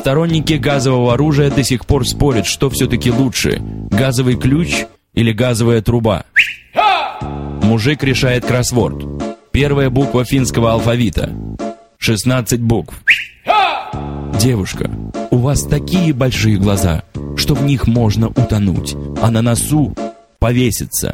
Сторонники газового оружия до сих пор спорят, что все-таки лучше – газовый ключ или газовая труба. Мужик решает кроссворд. Первая буква финского алфавита. 16 букв. Девушка, у вас такие большие глаза, что в них можно утонуть, а на носу повеситься.